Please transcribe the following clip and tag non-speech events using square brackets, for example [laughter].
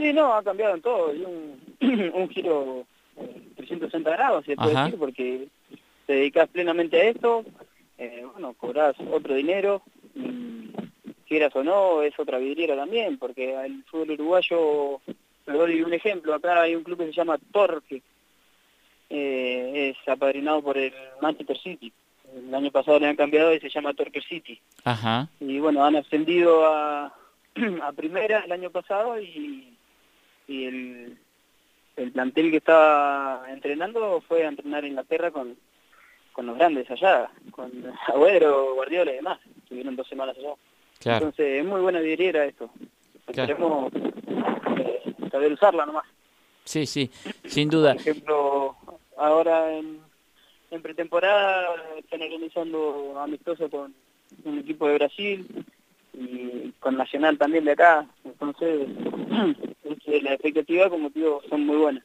Sí, no, ha cambiado en todo, y un, [clears throat] un giro 360 grados, se puede decir, porque te dedicas plenamente a esto, eh, bueno, cobras otro dinero, y quieras o no, es otra vidriera también, porque el fútbol uruguayo, te doy un ejemplo, acá hay un club que se llama Torque, eh, es apadrinado por el Manchester City. El año pasado le han cambiado y se llama Torque City. Ajá. Y bueno, han ascendido a, [clears throat] a primera el año pasado y, y el, el plantel que estaba entrenando fue a entrenar en Inglaterra con, con los grandes allá, con [laughs] Agüero, Guardiola y demás. Estuvieron dos semanas allá. Entonces es muy buena vidriera esto. Esperemos eh, saber usarla nomás. Sí, sí, sin duda. Por ejemplo, ahora en, en pretemporada están organizando amistoso con un equipo de Brasil y con Nacional también de acá. Entonces, [clears throat] la expectativa, como digo, son muy buenas.